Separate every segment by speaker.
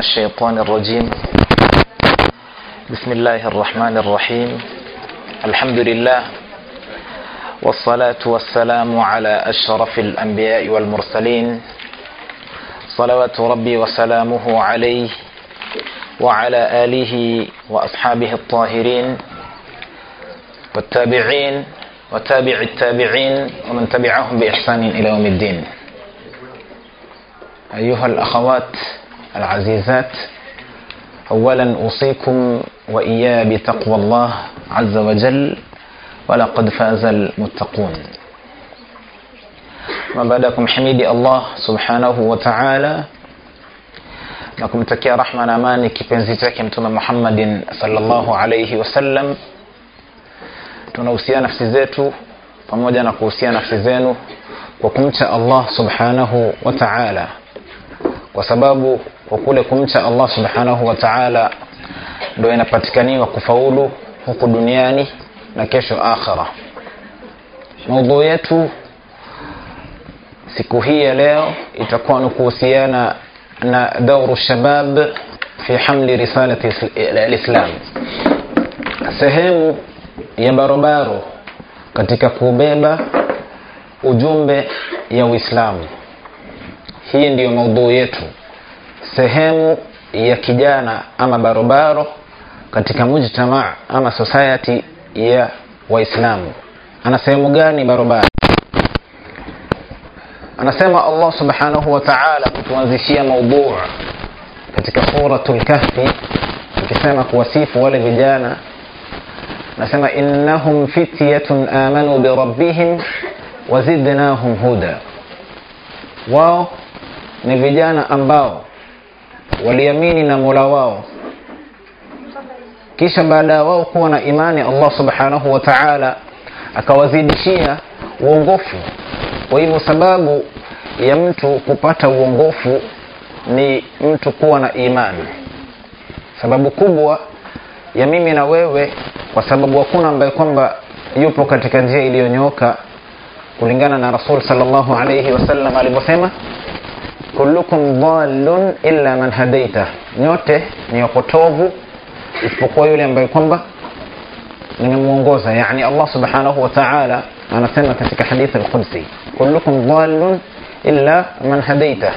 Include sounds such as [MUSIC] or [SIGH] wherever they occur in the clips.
Speaker 1: الشيطان الرجيم. بسم الله الرحمن الرحيم. الحمد لله والصلاة والسلام على أشرف الأنبياء والمرسلين. صلوات ربي وسلامه عليه وعلى آله وأصحابه الطاهرين والتابعين وتابع التابعين ومن تبعهم بإحسان إلى يوم الدين. أيها الأخوات العزيزات أولا أوصيكم وإياه بتقوى الله عز وجل ولقد فاز المتقون ما بعدكم حميدي الله سبحانه وتعالى na kumtakia rahma na amani kipenzi chake mtume muhammadin salllahu alaihi wasallam tunahusia nafsi zetu pamoja na kuhusia nafsi zenu kwa kumcha allah subhanahu wa taala kwa sababu kwa kule kumcha allah subhanahu wa taala ndo inapatikaniwa kufaulu huku duniani na kesho akhira maudhuu yetu siku hii ya leo itakuwa ni kuhusiana na dauru shabab fi hamli risalati lislam sehemu ya barobaro katika kubeba ujumbe ya uislamu. Hii ndiyo maudhuu yetu sehemu ya kijana ama barobaro katika mujtamaa ama society ya waislamu. Ana sehemu gani barobaro? Anasema allah subhanahu wa taala kutuanzishia maudhuu katika suratu lkahfi tukisema kuwasifu wale vijana. Anasema innahum fityatun amanu birabbihim wazidnahum huda. Wao ni vijana ambao waliamini na mola wao. Kisha baada ya wao kuwa na imani allah subhanahu wa taala akawazidishia uongofu. Kwa hivyo sababu ya mtu kupata uongofu ni mtu kuwa na imani. Sababu kubwa ya mimi na wewe kwa sababu hakuna ambaye kwamba yupo katika njia iliyonyooka kulingana na rasul salllahu alaihi wasallam alivyosema kullukum dhalun illa man hadaita. Nyote ni wapotovu isipokuwa yule ambaye kwamba nimemwongoza yani allah subhanahu wa taala anasema katika hadithi alqudsi kullukum dhalun illa man hadaita.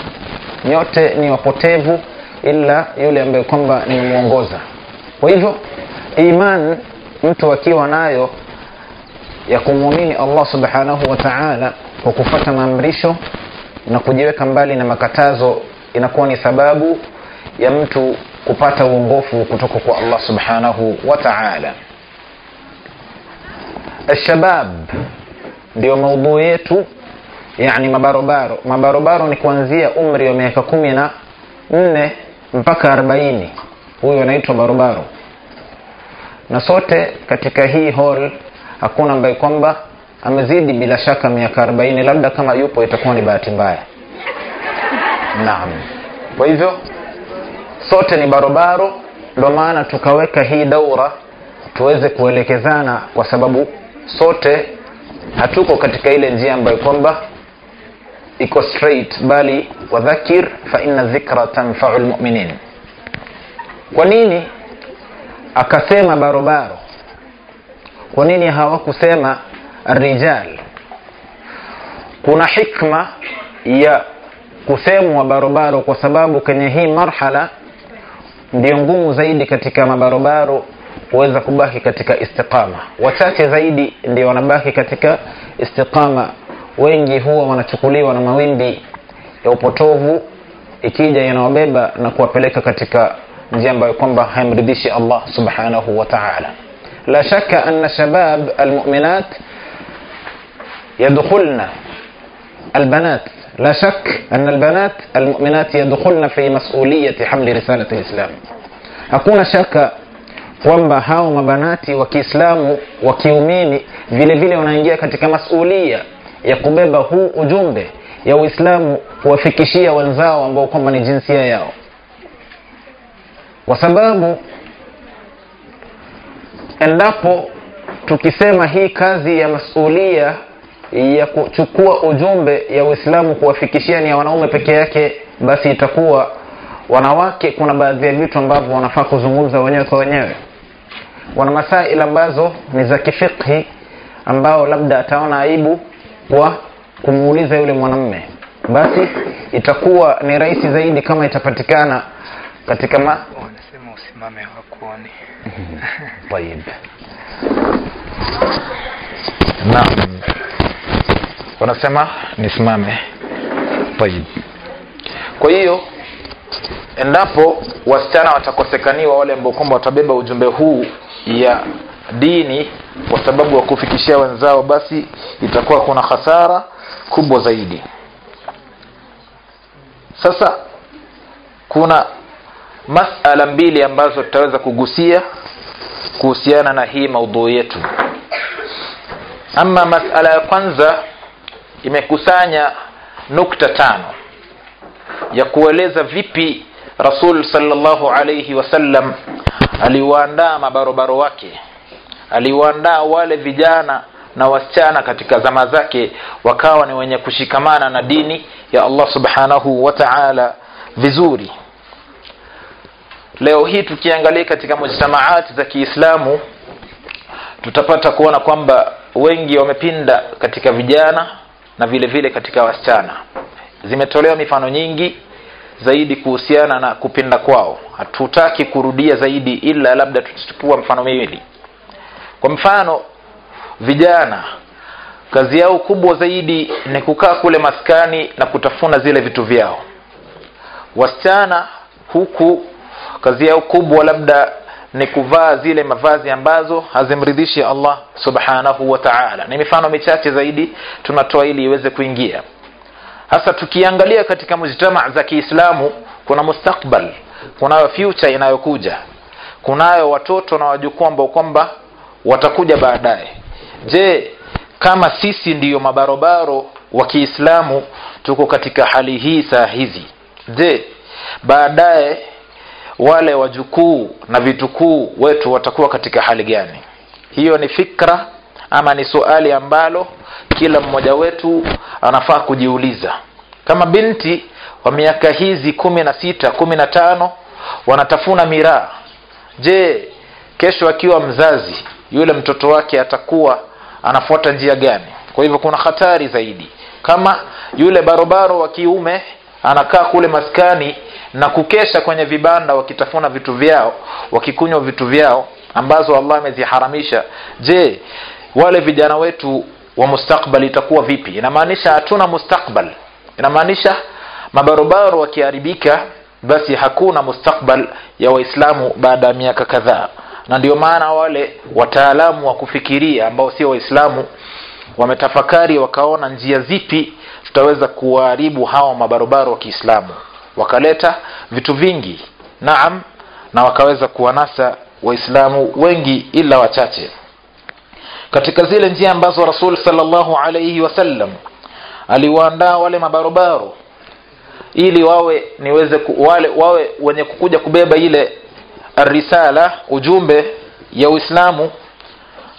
Speaker 1: Nyote ni wapotevu illa yule ambaye kwamba nimemwongoza kwa hivyo iman mtu akiwa nayo ya kumwamini allah subhanahu wa taala kwa kufata maamrisho na kujiweka mbali na makatazo inakuwa ni sababu ya mtu kupata uongofu kutoka kwa allah subhanahu wa taala. Alshabab ndio maudhuu yetu yani mabarobaro. Mabarobaro ni kuanzia umri wa miaka kumi na nne mpaka arobaini. Huyo anaitwa barobaro. Na sote katika hii hall hakuna ambaye kwamba amezidi bila shaka miaka arobaini labda kama yupo itakuwa ni bahati mbaya. Naam. Kwa hivyo sote ni barobaro ndo maana tukaweka hii daura tuweze kuelekezana kwa sababu sote hatuko katika ile njia ambayo kwamba iko straight bali wadhakir faina dhikra tanfau lmuminin kwa nini akasema barobaro? Kwa nini hawakusema rijal kuna hikma ya kusemwa barobaro kwa sababu kwenye hii marhala ndio ngumu zaidi katika mabarobaro kuweza kubaki katika istiqama. Wachache zaidi ndio wanabaki katika istiqama. Wengi huwa wanachukuliwa na mawimbi ya upotovu ikija yanawabeba na kuwapeleka katika njia ambayo kwamba haimridhishi allah subhanahu wa taala. La shaka anna shabab almuminat يدخلن البنات لا شك أن البنات المؤمنات يدخلن في مسؤولية حمل رسالة الإسلام hakuna shaka kwamba hao mabanati wa kiislamu wa kiumini vile vile wanaingia katika masulia ya kubeba huu ujumbe ya uislamu kuwafikishia wenzao ambao kwamba ni jinsia yao kwa sababu endapo tukisema hii kazi ya masulia ya kuchukua ujumbe ya Uislamu kuwafikishia ni ya wanaume peke yake, basi itakuwa wanawake, kuna baadhi ya vitu ambavyo wanafaa kuzungumza wenyewe kwa wenyewe. Wana masail ambazo ni za kifikhi, ambao labda ataona aibu kwa kumuuliza yule mwanamume, basi itakuwa ni rahisi zaidi kama itapatikana katika ma...
Speaker 2: wanasema usimame hakuoni.
Speaker 1: Mhm. [LAUGHS] Tayib wanasema nisimame tayib kwa hiyo endapo wasichana watakosekaniwa wale ambao kwamba watabeba ujumbe huu ya dini kwa sababu ya kufikishia wenzao basi itakuwa kuna hasara kubwa zaidi. Sasa kuna masala mbili ambazo tutaweza kugusia kuhusiana na hii maudhui yetu. Ama masala ya kwanza imekusanya nukta tano ya kueleza vipi rasul salllahu alaihi wasallam aliwaandaa mabarobaro wake aliwaandaa wale vijana na wasichana katika zama zake wakawa ni wenye kushikamana na dini ya allah subhanahu wa taala vizuri. Leo hii tukiangalia katika mujtamaati za kiislamu tutapata kuona kwamba wengi wamepinda katika vijana na vile vile katika wasichana. Zimetolewa mifano nyingi zaidi kuhusiana na kupinda kwao. Hatutaki kurudia zaidi ila labda tutachukua mfano miwili. Kwa mfano vijana kazi yao kubwa zaidi ni kukaa kule maskani na kutafuna zile vitu vyao. Wasichana huku kazi yao kubwa labda ni kuvaa zile mavazi ambazo hazimridhishi allah subhanahu wa taala. Ni mifano michache zaidi tunatoa ili iweze kuingia. Hasa tukiangalia katika mujtama za kiislamu kuna mustakbal kunayo future inayokuja. Kunayo watoto na wajukuu ambao kwamba watakuja baadaye. Je kama sisi ndiyo mabarobaro wa kiislamu tuko katika hali hii saa hizi? Je baadaye wale wajukuu na vitukuu wetu watakuwa katika hali gani? Hiyo ni fikra ama ni suali ambalo kila mmoja wetu anafaa kujiuliza. Kama binti wa miaka hizi kumi na sita kumi na tano wanatafuna miraa. Je kesho akiwa mzazi yule mtoto wake atakuwa anafuata njia gani? Kwa hivyo kuna hatari zaidi. Kama yule barobaro wa kiume anakaa kule maskani na kukesha kwenye vibanda wakitafuna vitu vyao wakikunywa vitu vyao ambazo allah ameziharamisha. Je wale vijana wetu wa mustakbal itakuwa vipi? Inamaanisha hatuna mustakbal. Inamaanisha mabarobaro wakiharibika basi hakuna mustakbal ya waislamu baada ya miaka kadhaa. Na ndio maana wale wataalamu wa kufikiria ambao sio waislamu wametafakari wakaona njia zipi tutaweza kuwaharibu hawa mabarobaro wa kiislamu. Wakaleta vitu vingi naam na wakaweza kuwanasa waislamu wengi ila wachache. Katika zile njia ambazo rasul salllahu alaihi wasallam aliwaandaa wale mabarobaro ili wawe niweze ku, wale wawe wenye kukuja kubeba ile arisala ujumbe ya uislamu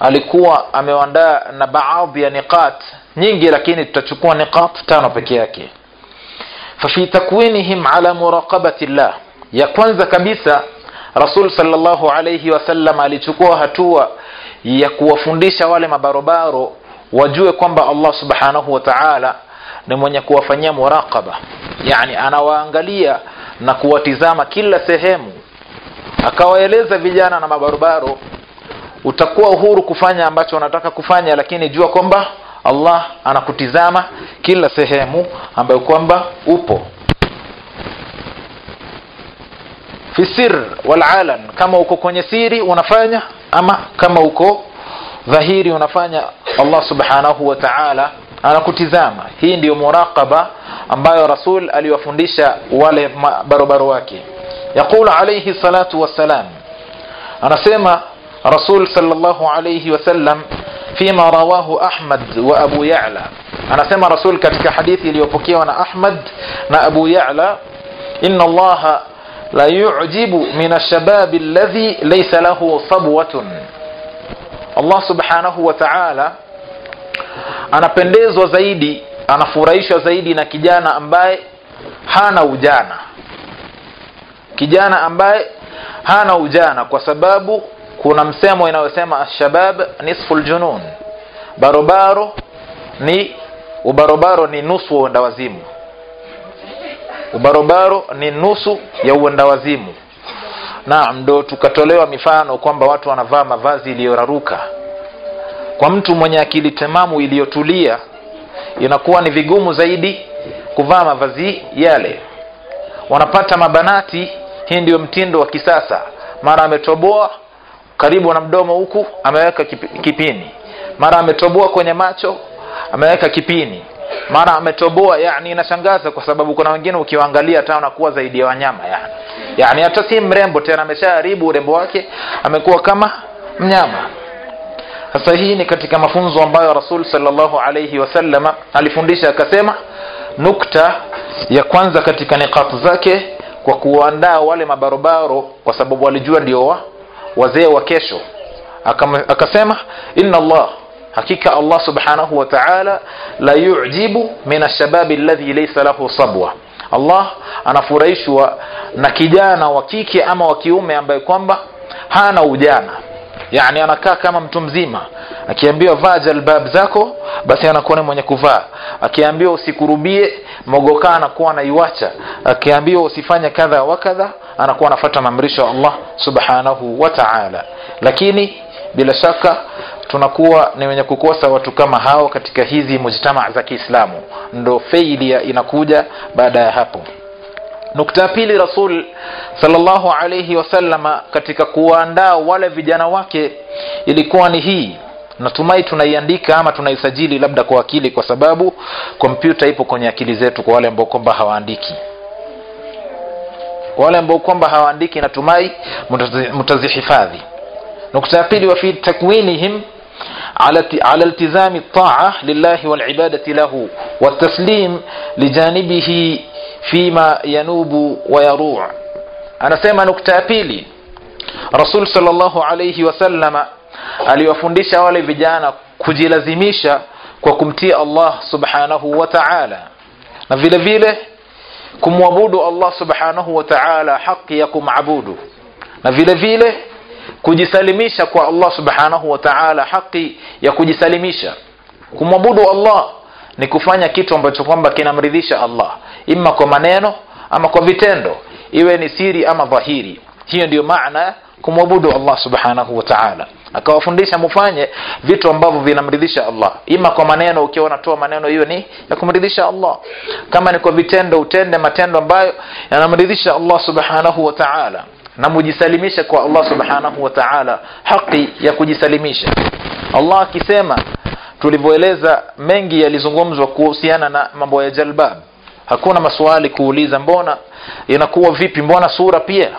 Speaker 1: alikuwa amewandaa na baadhi ya niqat nyingi lakini tutachukua niqat tano peke yake. Fafi takwinihim ala muraqabati llah ya kwanza kabisa rasul salllahu alaihi wasallam alichukua hatua ya kuwafundisha wale mabarobaro wajue kwamba allah subhanahu wa taala ni mwenye kuwafanyia muraqaba. Yani anawaangalia na kuwatizama kila sehemu akawaeleza vijana na mabarobaro utakuwa uhuru kufanya ambacho unataka kufanya lakini jua kwamba allah anakutizama kila sehemu ambayo kwamba upo. Fisir walalan kama uko kwenye siri unafanya ama kama uko dhahiri unafanya allah subhanahu wa taala anakutizama. Hii ndiyo muraqaba ambayo rasul aliwafundisha wale barobaro wake. Yaqulu alaihi salatu wassalam anasema rasul salllahu alaihi wasallam fima rawahu ahmad wa abu yala. Anasema rasul katika hadithi iliyopokewa na ahmad na abu yala ina allaha la yujibu min alshababi alladhi laysa lahu sabwatun. Allah subhanahu wa taala anapendezwa zaidi anafurahishwa zaidi na kijana ambaye hana ujana. Kijana ambaye hana ujana kwa sababu kuna msemo inayosema ashabab nisfu ljunun barobaro ni ubarobaro ni nusu wa uendawazimu. Ubarobaro ni nusu ya uendawazimu. Naam ndo tukatolewa mifano kwamba watu wanavaa mavazi iliyoraruka. Kwa mtu mwenye akili temamu iliyotulia inakuwa ni vigumu zaidi kuvaa mavazi yale. Wanapata mabanati hii ndiyo mtindo wa kisasa. Mara ametoboa karibu na mdomo huku ameweka kipini. Mara ametoboa kwenye macho ameweka kipini. Mara ametoboa yani inashangaza kwa sababu kuna wengine ukiwaangalia hata wanakuwa zaidi ya wanyama yani. Yani hata si mrembo tena ameshaharibu urembo wake amekuwa kama mnyama. Sasa hii ni katika mafunzo ambayo rasul salllahu alaihi wasallama alifundisha akasema nukta ya kwanza katika niqat zake kwa kuandaa wale mabarobaro kwa sababu walijua ndio wazee wa kesho. Akasema inna allah hakika allah subhanahu wa taala la yujibu min alshababi alladhi laysa lahu sabwa. Allah anafurahishwa na kijana wa kike ama wa kiume ambaye kwamba hana ujana yani anakaa kama mtu mzima. Akiambiwa vaa jalbab zako basi anakuwa ni mwenye kuvaa. Akiambiwa usikurubie mogokaa anakuwa anaiwacha. Akiambiwa usifanye kadha wa kadha anakuwa anafuata maamrisho ya allah subhanahu wa taala. Lakini bila shaka tunakuwa ni wenye kukosa watu kama hao katika hizi mujtama za kiislamu. Ndo feilia inakuja baada ya hapo nukta ya pili rasul salllahu alaihi wasallama katika kuwaandaa wale vijana wake ilikuwa ni hii natumai tunaiandika ama tunaisajili labda kwa akili kwa sababu kompyuta ipo kwenye akili zetu kwa wale ambao kwamba hawaandiki kwa wale ambao kwamba hawaandiki natumai mutazi- mutazihifadhi nukta ya pili wafi takwinihim على على التزام الطاعة لله والعبادة له والتسليم لجانبه fima yanubu wa yaruu. Anasema nukta ya pili rasul salllahu alaihi wasallama aliwafundisha wale vijana kujilazimisha kwa kumtia allah subhanahu wa taala na vile vile kumwabudu allah subhanahu wa taala haki ya kumabudu na vile vile kujisalimisha kwa allah subhanahu wa taala haki ya kujisalimisha. Kumwabudu allah ni kufanya kitu ambacho kwamba kinamridhisha allah ima kwa maneno ama kwa vitendo iwe ni siri ama dhahiri. Hiyo ndiyo maana kumwabudu allah subhanahu wa taala. Akawafundisha mufanye vitu ambavyo vinamridhisha allah. Ima kwa maneno ukiwa unatoa maneno hiyo ni ya kumridhisha allah. Kama ni kwa vitendo utende matendo ambayo yanamridhisha allah subhanahu wa taala. Na mujisalimishe kwa allah subhanahu wa taala. Haki ya kujisalimisha. Allah akisema tulivyoeleza mengi yalizungumzwa kuhusiana na mambo ya jalbab hakuna maswali kuuliza mbona inakuwa vipi mbona sura pia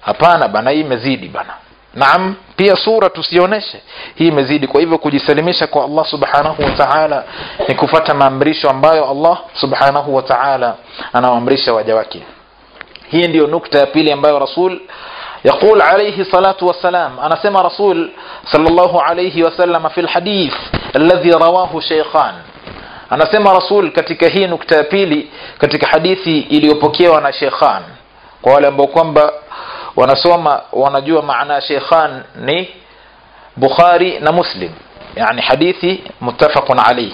Speaker 1: hapana bana hii imezidi bana naam pia sura tusionyeshe hii imezidi kwa hivyo kujisalimisha kwa allah subhanahu wa taala ni kufata maamrisho ambayo allah subhanahu wa taala anawaamrisha waja wake hii ndiyo nukta ya pili ambayo rasul يقول عليه الصلاة والسلام أنا سمع رسول صلى الله عليه وسلم في الحديث الذي رواه شيخان anasema rasul katika hii nukta ya pili katika hadithi iliyopokewa na shekhan kwa wale ambao kwamba wanasoma wanajua maana ya shekhan ni bukhari na muslim. Yani hadithi mutafaqun alayh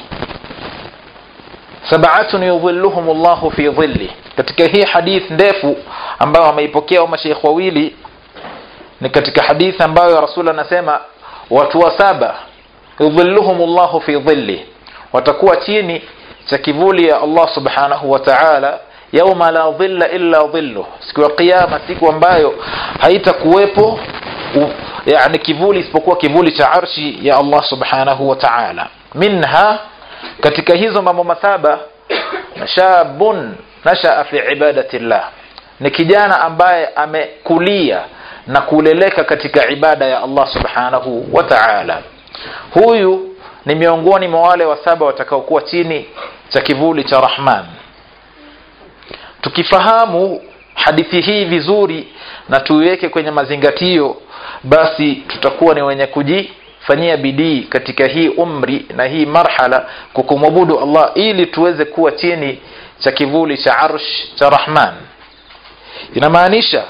Speaker 1: sabatun yudhilluhum Allahu fi dhilli. Katika hii hadith ndefu ambayo wameipokea mashaikh wawili ni katika hadithi ambayo rasul anasema watu wa saba yudhilluhum Allahu fi dhilli watakuwa chini cha kivuli ya Allah subhanahu wa ta'ala yauma la dhilla illa dhilluh siku ya kiyama siku ambayo haitakuwepo yani kivuli isipokuwa kivuli cha arshi ya Allah subhanahu wa ta'ala. Minha katika hizo mambo masaba shabun nashaa fi ibadati llah ni kijana ambaye amekulia na kuleleka katika ibada ya Allah subhanahu wa ta'ala. Huyu ni miongoni mwa wale wa saba watakaokuwa chini cha kivuli cha Rahman. Tukifahamu hadithi hii vizuri na tuiweke kwenye mazingatio basi tutakuwa ni wenye kujifanyia bidii katika hii umri na hii marhala kukumwabudu kumwabudu Allah ili tuweze kuwa chini cha kivuli cha arsh cha Rahman. Inamaanisha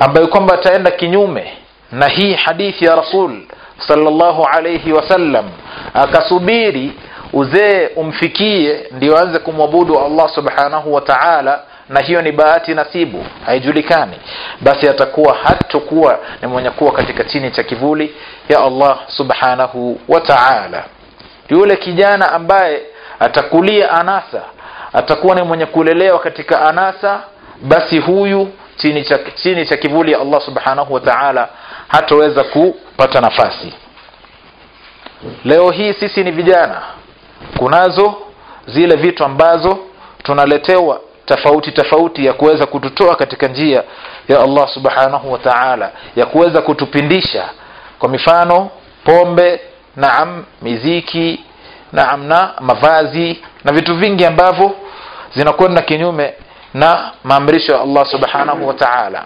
Speaker 1: ambayo kwamba ataenda kinyume na hii hadithi ya rasul sallallahu alayhi wasallam akasubiri uzee umfikie ndio aanze kumwabudu allah subhanahu wa taala na hiyo ni bahati nasibu haijulikani. Basi atakuwa hatakuwa ni mwenye kuwa katika chini cha kivuli ya allah subhanahu wa taala. Yule kijana ambaye atakulia anasa atakuwa ni mwenye kulelewa katika anasa basi huyu chini cha, chini cha kivuli ya allah subhanahu wa taala hataweza kupata nafasi leo hii sisi ni vijana. Kunazo zile vitu ambazo tunaletewa tofauti tofauti ya kuweza kututoa katika njia ya allah subhanahu wa taala ya kuweza kutupindisha kwa mifano pombe naam miziki naam na mavazi na vitu vingi ambavyo zinakwenda kinyume na maamrisho ya allah subhanahu wa taala.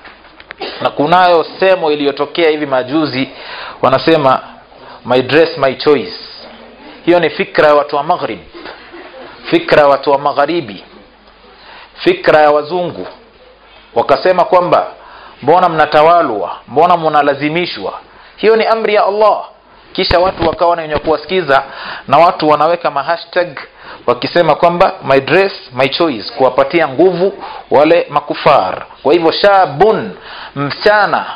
Speaker 1: Na kunayo semo iliyotokea hivi majuzi wanasema my dress my choice. Hiyo ni fikra ya watu wa maghrib. Fikra ya watu wa magharibi. Fikra ya wazungu. Wakasema kwamba mbona mnatawalwa? Mbona mnalazimishwa? Hiyo ni amri ya allah. Kisha watu wakawa na wenye kuwasikiza na watu wanaweka mahashtag wakisema kwamba my dress my choice kuwapatia nguvu wale makufar. Kwa hivyo shabun msichana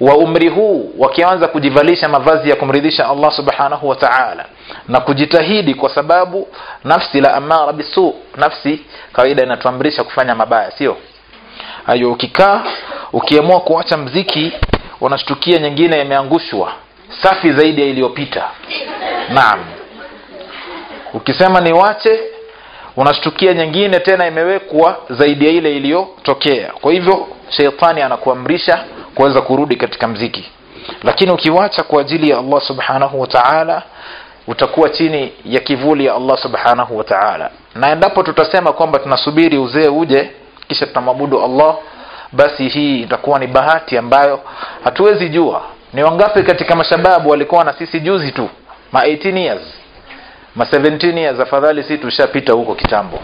Speaker 1: wa, umri huu wakianza kujivalisha mavazi ya kumridhisha allah subhanahu wa taala. Na kujitahidi kwa sababu nafsi la amara bisu nafsi kawaida inatuamrisha kufanya mabaya sio? Ayo ukikaa ukiamua kuacha mziki unashtukia nyingine imeangushwa. Safi zaidi ya iliyopita. Naam. Ukisema niwache unashtukia nyingine tena imewekwa zaidi ya ile iliyotokea. Kwa hivyo sheitani anakuamrisha kuweza kurudi katika mziki. Lakini ukiwacha kwa ajili ya allah subhanahu wa taala utakuwa chini ya kivuli ya allah subhanahu wa taala. Na endapo tutasema kwamba tunasubiri uzee uje kisha tutamwabudu allah basi hii itakuwa ni bahati ambayo hatuwezi jua. Ni wangapi katika mashababu walikuwa na sisi juzi tu? Ma 18 years ma 17 years afadhali si tushapita huko kitambo.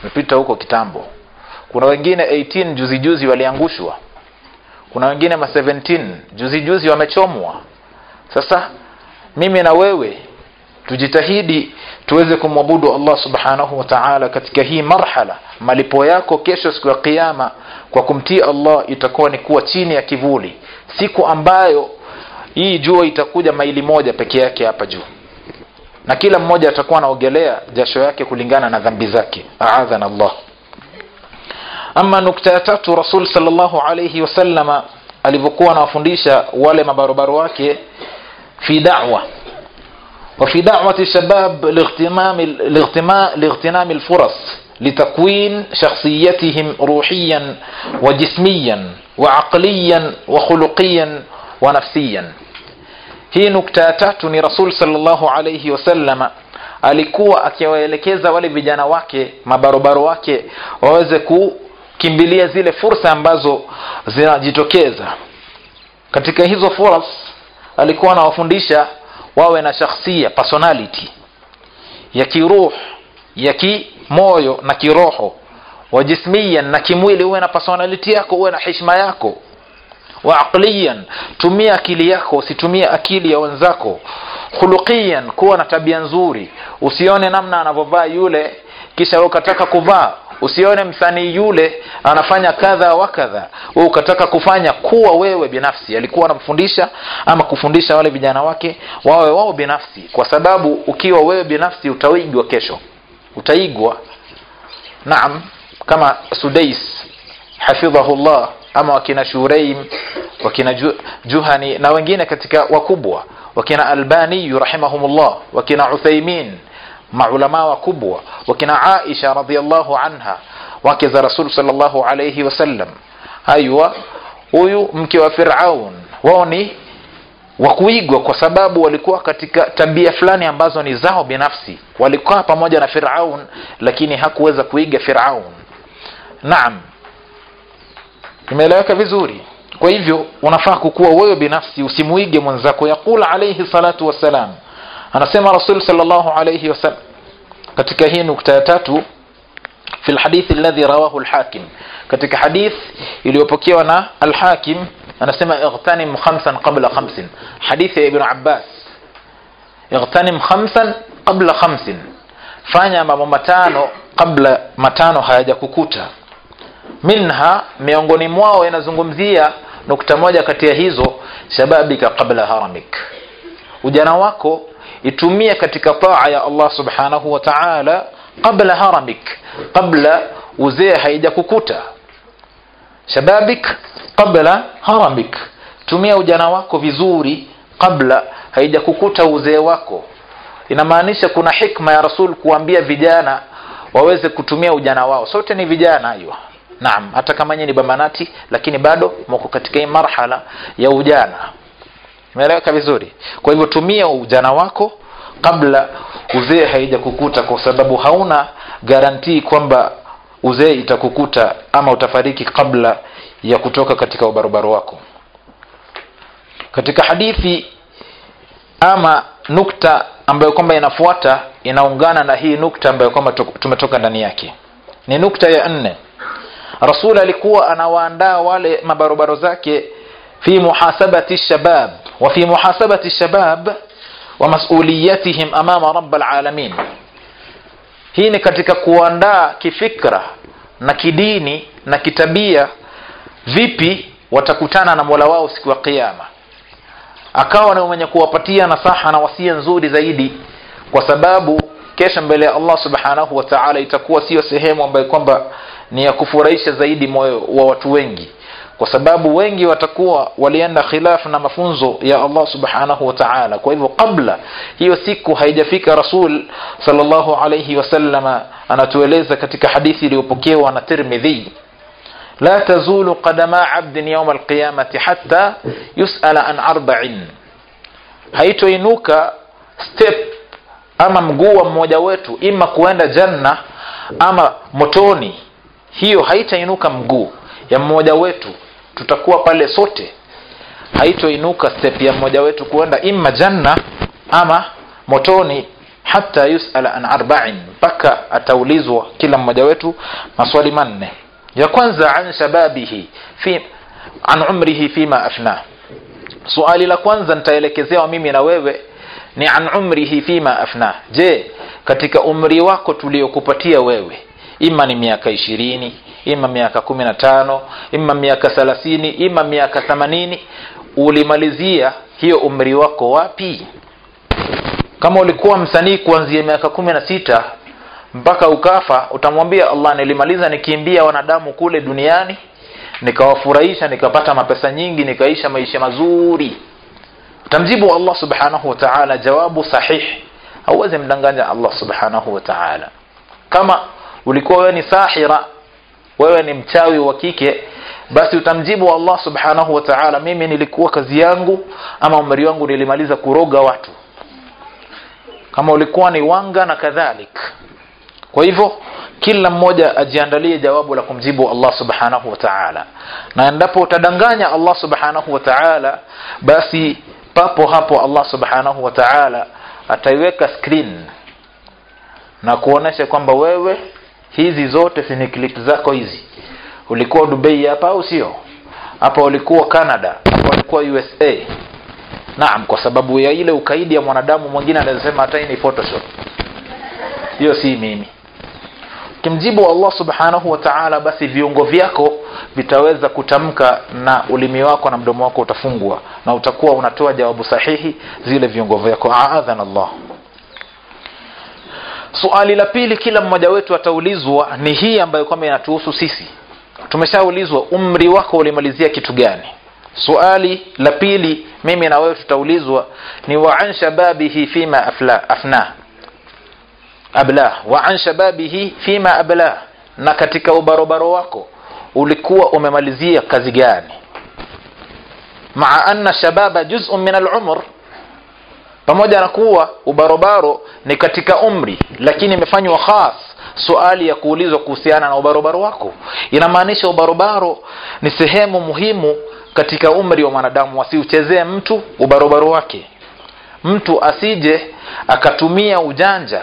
Speaker 1: Tumepita huko kitambo. Kuna wengine 18 juzi juzi waliangushwa. Kuna wengine ma 17 juzi juzi wamechomwa. Sasa mimi na wewe tujitahidi tuweze kumwabudu allah subhanahu wa taala katika hii marhala. Malipo yako kesho siku ya kiyama kwa kumtii allah itakuwa ni kuwa chini ya kivuli. Siku ambayo hii jua itakuja maili moja peke yake hapa juu na kila mmoja atakuwa anaogelea jasho yake kulingana na dhambi zake aadhana allah ama nukta ya tatu rasul salllahu alaihi wasallama alivyokuwa anawafundisha wale mabarobaro wake fi dawa وفي دعوة الشباب لاغتمام لاغتنام الفرص لتكوين شخصيتهم روحيا وجسميا وعقليا وخلقيا ونفسيا hii nukta ya tatu ni rasul salllahu alaihi wasalama alikuwa akiwaelekeza wale vijana wake mabarobaro wake waweze kukimbilia zile fursa ambazo zinajitokeza. Katika hizo furas alikuwa anawafundisha wawe na shakhsia personality ya kiruh ya kimoyo na kiroho wajismian na kimwili uwe na personality yako uwe na hishma yako wa aqliyan tumia akili yako usitumie akili ya wenzako. Khuluqiyan kuwa na tabia nzuri. Usione namna anavyovaa yule kisha ukataka kuvaa. Usione msanii yule anafanya kadha wa kadha. Wewe ukataka kufanya kuwa wewe binafsi. Alikuwa anamfundisha ama kufundisha wale vijana wake wawe wao binafsi. Kwa sababu ukiwa wewe binafsi utaigwa kesho. Utaigwa. Naam kama sudais hafidhahullah ama wakina shureim wakina juhani na wengine katika wakubwa. Wakina Albani rahimahumullah wakina uthaimin maulama wakubwa. Wakina aisha radhiyallahu anha wake za rasul sallallahu alayhi wasallam aywa huyu mke wa firaun. Wao ni wa kuigwa kwa sababu walikuwa katika tabia fulani ambazo ni zao binafsi. Walikuwa pamoja na firaun lakini hakuweza kuiga firaun. Naam imeeleweka vizuri. Kwa hivyo unafaa kukuwa wewe binafsi usimuige mwenzako. Yaqul alayhi salatu wassalam. Anasema rasul sallallahu alayhi wasallam katika hii nukta ya tatu fi alhadith alladhi rawahu alhakim. Katika hadith iliyopokewa na alhakim anasema ightanim khamsan qabla khamsin. Hadithi ya ibn abbas. Ightanim khamsan qabla khamsin. Fanya mambo matano kabla matano hayajakukuta minha miongoni mwao yanazungumzia nukta moja kati ya hizo shababika qabla haramik. Ujana wako itumie katika taa ya allah subhanahu wa taala qabla haramik qabla uzee haijakukuta. Shababik qabla haramik. Tumia ujana wako vizuri qabla haijakukuta uzee wako. Inamaanisha kuna hikma ya rasul kuambia vijana waweze kutumia ujana wao. Sote ni vijana hiyo naam hata kama nyinyi ni bambanati lakini bado mko katika hii marhala ya ujana. Imeeleweka vizuri? Kwa hivyo tumia ujana wako kabla uzee haija kukuta kwa sababu hauna garantii kwamba uzee itakukuta ama utafariki kabla ya kutoka katika ubarobaro wako. Katika hadithi ama nukta ambayo kwamba inafuata inaungana na hii nukta ambayo kwamba tumetoka ndani yake. Ni nukta ya nne rasul alikuwa anawaandaa wale mabarobaro zake fi muhasabati shabab wa fi muhasabati shabab wa masuliyatihim amama rabb alalamin hii ni katika kuandaa kifikra na kidini na kitabia vipi watakutana na mola wao siku ya kiama akawa na mwenye kuwapatia nasaha na wasia nzuri zaidi kwa sababu kesha mbele ya allah subhanahu wa taala itakuwa sio sehemu ambayo kwamba ni ya kufurahisha zaidi moyo wa watu wengi. Kwa sababu wengi watakuwa walienda khilafu na mafunzo ya allah subhanahu wa taala. Kwa hivyo kabla hiyo siku haijafika rasul sallallahu alayhi wasallama anatueleza katika hadithi iliyopokewa na tirmidhi. La tazulu qadama abdin al-qiyamati hatta yusala an arba'in. Haitoinuka step ama mguu wa mmoja wetu ima kuenda janna ama motoni hiyo haitainuka mguu ya mmoja wetu tutakuwa pale sote. Haitoinuka step ya mmoja wetu kuenda imma janna ama motoni hata yusala an arba'in mpaka ataulizwa kila mmoja wetu maswali manne. Ya kwanza an shababihi fi an umrihi fima afna. Suali la kwanza nitaelekezewa mimi na wewe ni an umrihi fima afna. Je katika umri wako tuliokupatia wewe ima ni miaka ishirini ima miaka kumi na tano ima miaka thelathini ima miaka themanini. Ulimalizia hiyo umri wako wapi? Kama ulikuwa msanii kuanzia miaka kumi na sita mpaka ukafa utamwambia allah nilimaliza nikiimbia wanadamu kule duniani nikawafurahisha nikapata mapesa nyingi nikaisha maisha mazuri. Utamjibu allah subhanahu wa taala jawabu sahihi hauwezi mdanganya allah subhanahu wa taala. Kama ulikuwa wewe ni sahira wewe ni mchawi wa kike basi utamjibu allah subhanahu wa taala mimi nilikuwa kazi yangu ama umri wangu nilimaliza kuroga watu. Kama ulikuwa ni wanga na kadhalik. Kwa hivyo kila mmoja ajiandalie jawabu la kumjibu allah subhanahu wa taala. Na endapo utadanganya allah subhanahu wa taala basi papo hapo allah subhanahu wa taala ataiweka screen na kuonesha kwamba wewe hizi zote si clip zako hizi. Ulikuwa dubai hapa au sio? Hapa ulikuwa canada hapa ulikuwa usa naam kwa sababu ya ile ukaidi ya mwanadamu mwingine anasema hata hii ni photoshop. Hiyo si mimi. Kimjibu allah subhanahu wa taala basi viungo vyako vitaweza kutamka na ulimi wako na mdomo wako utafungwa na utakuwa unatoa jawabu sahihi zile viungo vyako. Aadhana allah suali la pili kila mmoja wetu ataulizwa ni hii ambayo kwamba inatuhusu sisi. Tumeshaulizwa umri wako ulimalizia kitu gani? Suali la pili mimi na wewe tutaulizwa ni wa an shababihi fima afla, afna. Abla wa an shababihi fima abla. Na katika ubarobaro wako ulikuwa umemalizia kazi gani? Maa anna shababa juzun min alumr pamoja na kuwa ubarobaro ni katika umri lakini imefanywa khas suali ya kuulizwa kuhusiana na ubarobaro wako. Inamaanisha ubarobaro ni sehemu muhimu katika umri wa mwanadamu. Asiuchezee mtu ubarobaro wake. Mtu asije akatumia ujanja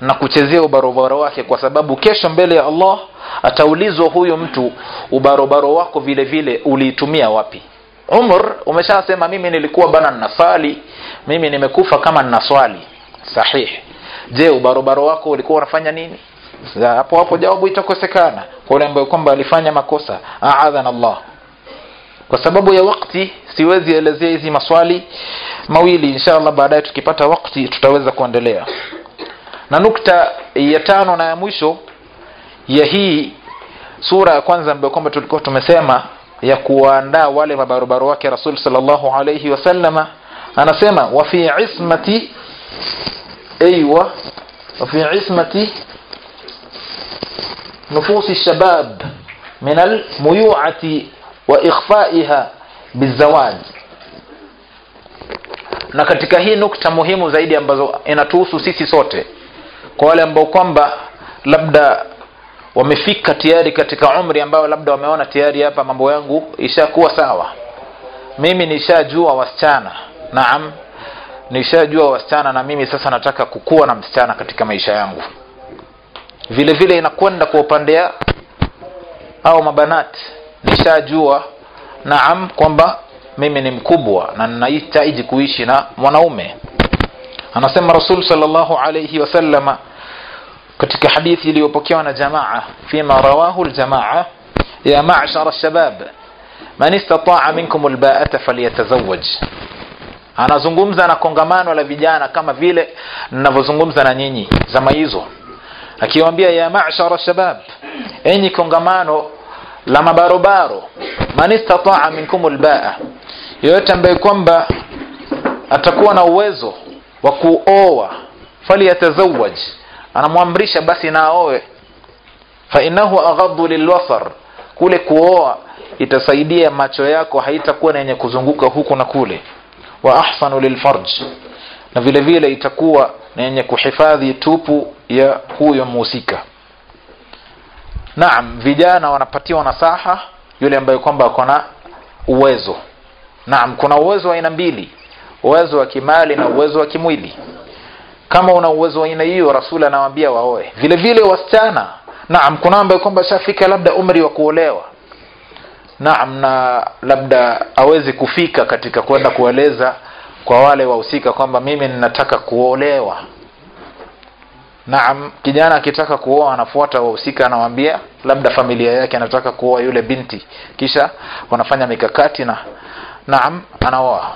Speaker 1: na kuchezea ubarobaro wake kwa sababu kesho mbele ya allah ataulizwa huyu mtu ubarobaro wako vile vile uliitumia wapi? Umr umeshasema mimi nilikuwa bana ninasali mimi nimekufa kama ninaswali sahihi je ubarobaro wako ulikuwa unafanya nini? Hapo hapo jawabu itakosekana. Kwa yule ambaye kwamba alifanya makosa aadhana allah. Kwa sababu ya wakati siwezi elezea hizi maswali mawili. Inshallah baadaye tukipata wakati tutaweza kuendelea. Na nukta ya tano na ya mwisho ya hii sura ya kwanza ambayo kwamba tulikuwa tumesema ya kuwaandaa wale mabarobaro wake rasul sallallahu alayhi wasallama anasema wafi ismati ايوه وفي عصمة نفوس الشباب من الميوعة وإخفائها بالزواج na katika hii nukta muhimu zaidi ambazo inatuhusu sisi sote kwa wale ambao kwamba labda wamefika tayari katika umri ambao labda wameona tayari hapa mambo yangu ishakuwa sawa mimi nishajua wasichana naam. Nishajua wasichana na mimi sasa nataka kukuwa na msichana katika maisha yangu. Vile vile inakwenda kwa upande ya au mabanati nishajua naam kwamba mimi ni mkubwa na ninahitaji kuishi na mwanaume. Anasema rasul salllahu alaihi wasallama katika hadithi iliyopokewa na jamaa fima rawahu ljamaa ya mashara shabab man istataa minkum lbaata falyatazawaj anazungumza na kongamano la vijana kama vile ninavyozungumza na nyinyi zama hizo. Akiwaambia ya mashara shabab enyi kongamano la mabarobaro man istataa minkum albaa yoyote ambaye kwamba atakuwa na uwezo wa kuoa falyatazawaj anamwamrisha basi na fainahu aghaddu lilbasar kule kuoa itasaidia macho yako haitakuwa na yenye kuzunguka huku na kule wa ahsanu lilfarj na vile vile itakuwa na yenye kuhifadhi tupu ya huyo muhusika. Naam vijana wanapatiwa nasaha yule ambaye kwamba ako na uwezo. Naam kuna uwezo wa aina mbili uwezo wa kimali na uwezo wa kimwili. Kama una uwezo wa aina hiyo rasuli anawaambia waoe. Vile vile wasichana. Naam kuna ambaye kwamba shafika labda umri wa kuolewa naam na labda awezi kufika katika kwenda kueleza kwa wale wahusika kwamba mimi ninataka kuolewa. Naam kijana akitaka kuoa anafuata wahusika anawambia labda familia yake anataka kuoa yule binti kisha wanafanya mikakati na naam anaoa.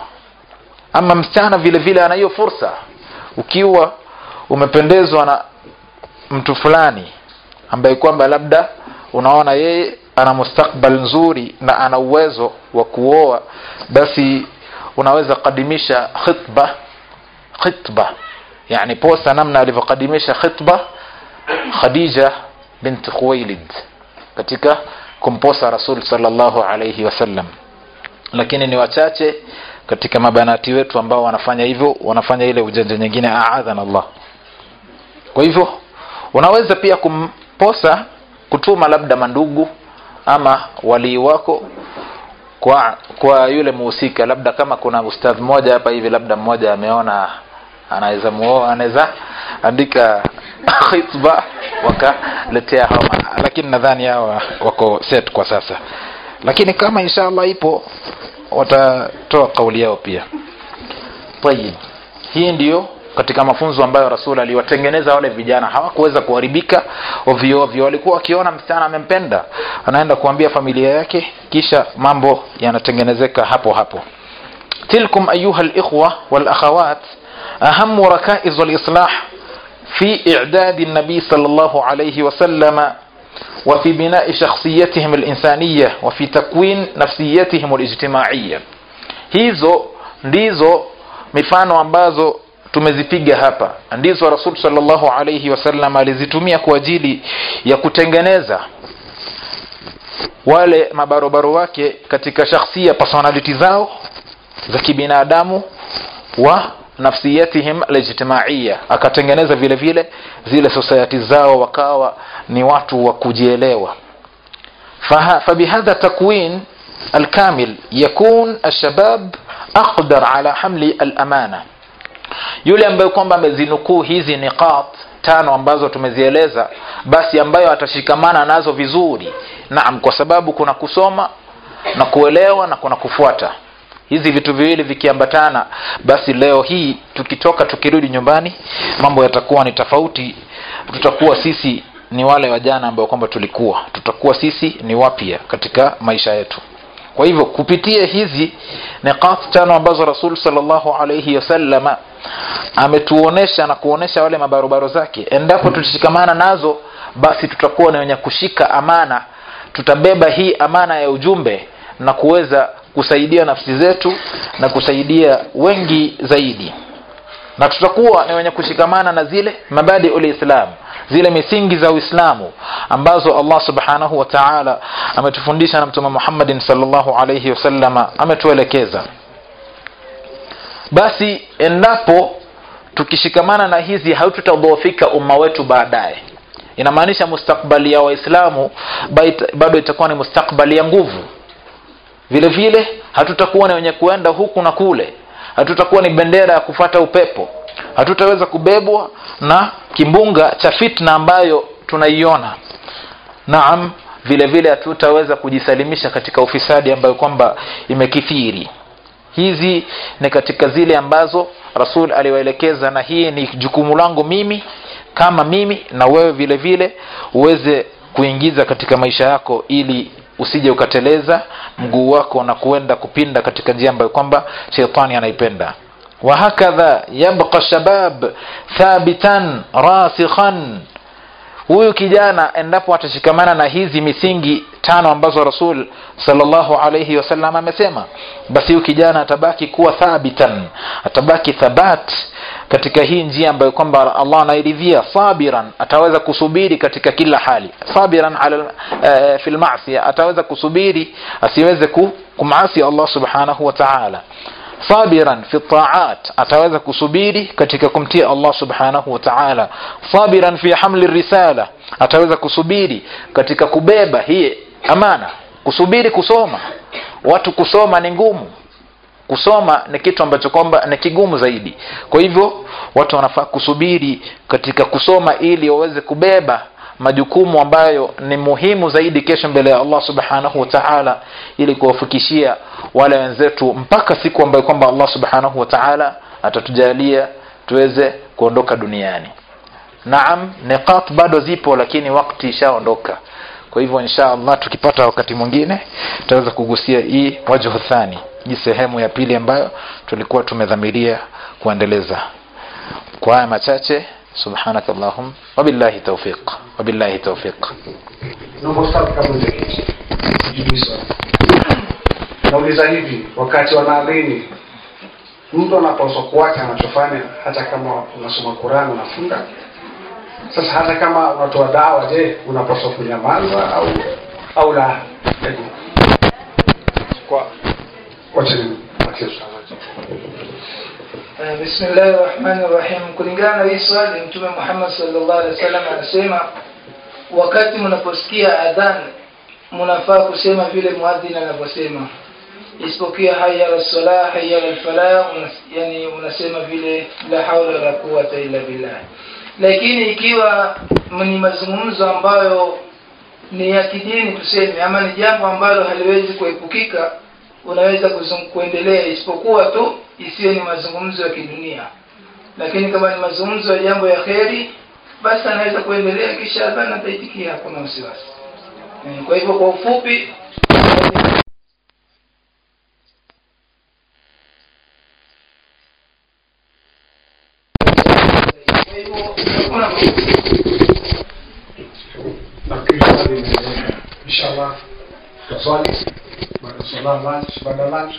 Speaker 1: Ama msichana vile vile ana hiyo fursa. Ukiwa umependezwa na mtu fulani ambaye kwamba labda unaona yeye ana mustakbal nzuri na ana uwezo wa kuoa basi unaweza kadimisha khitba khitba yani posa namna alivyokadimisha khitba khadija bint khuwailid katika kumposa rasul sallallahu alayhi wasallam lakini ni wachache katika mabanati wetu ambao wanafanya hivyo wanafanya ile ujanja nyingine aadhana allah. Kwa hivyo unaweza pia kumposa kutuma labda mandugu ama walii wako kwa kwa yule muhusika. Labda kama kuna ustadh mmoja hapa hivi labda mmoja ameona anaweza muoa anaweza andika [LAUGHS] khitba wakaletea hawa lakini nadhani hawa wako set kwa sasa. Lakini kama inshallah ipo watatoa kauli yao pia. Tayib hii ndiyo katika mafunzo ambayo rasul aliwatengeneza wale vijana hawakuweza kuharibika ovyo ovyo walikuwa wakiona msichana amempenda anaenda kuambia familia yake kisha mambo yanatengenezeka hapo hapo tilkum ayuha likhwa walakhawat ahamu rakaiz lislah في إعداد النبي صلى الله عليه وسلم وفي بناء شخصيتهم الإنسانية وفي تكوين نفسيتهم الاجتماعية hizo ndizo mifano ambazo tumezipiga hapa ndizo rasul salllahu alaihi wasallam alizitumia kwa ajili ya kutengeneza wale mabarobaro wake katika shakhsia personality zao za kibinadamu wa nafsiyatihim alijtimaiya akatengeneza vile vile zile society zao wakawa ni watu wa kujielewa فبهذا تكوين الكامل يكون الشباب أقدر على حمل الأمانة yule ambaye kwamba amezinukuu hizi niqat tano ambazo tumezieleza basi ambayo atashikamana nazo vizuri. Naam kwa sababu kuna kusoma na kuelewa na kuna kufuata. Hizi vitu viwili vikiambatana basi leo hii tukitoka tukirudi nyumbani mambo yatakuwa ni tofauti. Tutakuwa sisi ni wale wajana ambao kwamba tulikuwa. Tutakuwa sisi ni wapya katika maisha yetu. Kwa hivyo kupitia hizi niqat tano ambazo rasul salllahu alaihi wasallama ametuonesha na kuonesha wale mabarobaro zake. Endapo tutashikamana nazo basi tutakuwa na wenye kushika amana. Tutabeba hii amana ya ujumbe na kuweza kusaidia nafsi zetu na kusaidia wengi zaidi. Na tutakuwa ni wenye kushikamana na zile mabadi ulislam zile misingi za uislamu ambazo allah subhanahu wa taala ametufundisha na mtume muhammadin salllahu alaihi wasallama ametuelekeza basi endapo tukishikamana na hizi hatutadhoofika umma wetu baadaye. Inamaanisha mustakbali ya waislamu bado itakuwa ni mustakbali ya nguvu. Vile vile hatutakuwa ni wenye kuenda huku na kule. Hatutakuwa ni bendera ya kufata upepo. Hatutaweza kubebwa na kimbunga cha fitna ambayo tunaiona. Naam vile vile hatutaweza kujisalimisha katika ufisadi ambayo kwamba imekithiri hizi ni katika zile ambazo rasul aliwaelekeza na hii ni jukumu langu mimi kama mimi na wewe vile vile uweze kuingiza katika maisha yako ili usije ukateleza mguu wako na kuenda kupinda katika njia ambayo kwamba shetani anaipenda. Wa hakadha yabqa shabab thabitan rasikhan huyu kijana endapo atashikamana na hizi misingi tano ambazo rasul salllahu alaihi wasallam amesema basi huyu kijana atabaki kuwa thabitan atabaki thabat katika hii njia ambayo kwamba allah anairidhia sabiran ataweza kusubiri katika kila hali. Sabiran ala uh, fi lmasia ataweza kusubiri asiweze kumasi allah subhanahu wa taala sabiran fi taat ataweza kusubiri katika kumtia allah subhanahu wa taala. Sabiran fi hamli risala ataweza kusubiri katika kubeba hii amana. Kusubiri kusoma. Watu kusoma ni ngumu. Kusoma ni kitu ambacho kwamba ni kigumu zaidi. Kwa hivyo watu wanafaa kusubiri katika kusoma ili waweze kubeba majukumu ambayo ni muhimu zaidi kesho mbele ya allah subhanahu wa taala ili kuwafikishia wale wenzetu mpaka siku ambayo kwamba allah subhanahu wa taala atatujalia tuweze kuondoka duniani. Naam niqat bado zipo lakini wakti ishaondoka. Kwa hivyo insha allah tukipata wakati mwingine tutaweza kugusia hii wajhu thani hii sehemu ya pili ambayo tulikuwa tumedhamiria kuendeleza. Kwa haya machache subhanakallahum wabillahi taufiq wabillahi
Speaker 3: swali nauliza hivi wakati wanaadhini mtu anapaswa kuwacha anachofanya hata kama unasoma kurani unafunga? Sasa hata kama unatoa dawa je unapaswa kunyamaza au au la? Hebu. kwa wacha ni wacha
Speaker 2: Eh, bismillahi rahmani rahim kulingana na hii swali mtume muhammad sallallahu alaihi wasallam anasema wakati mnaposikia adhan mnafaa kusema vile muadhin anavyosema. Isipokuwa hayya ala salah hayya ala falah yani unasema vile la haula wala quwwata illa billah. Lakini ikiwa ni mazungumzo ambayo ni ya kidini tuseme ama ni jambo ambalo haliwezi kuepukika unaweza kuendelea isipokuwa tu isiwe ni mazungumzo ya kidunia. Lakini kama ni mazungumzo ya jambo ya kheri basi anaweza kuendelea kisha adhan ataitikia hakuna wasiwasi. Eh, kwa hivyo kwa ufupi
Speaker 3: inshallah. Lunch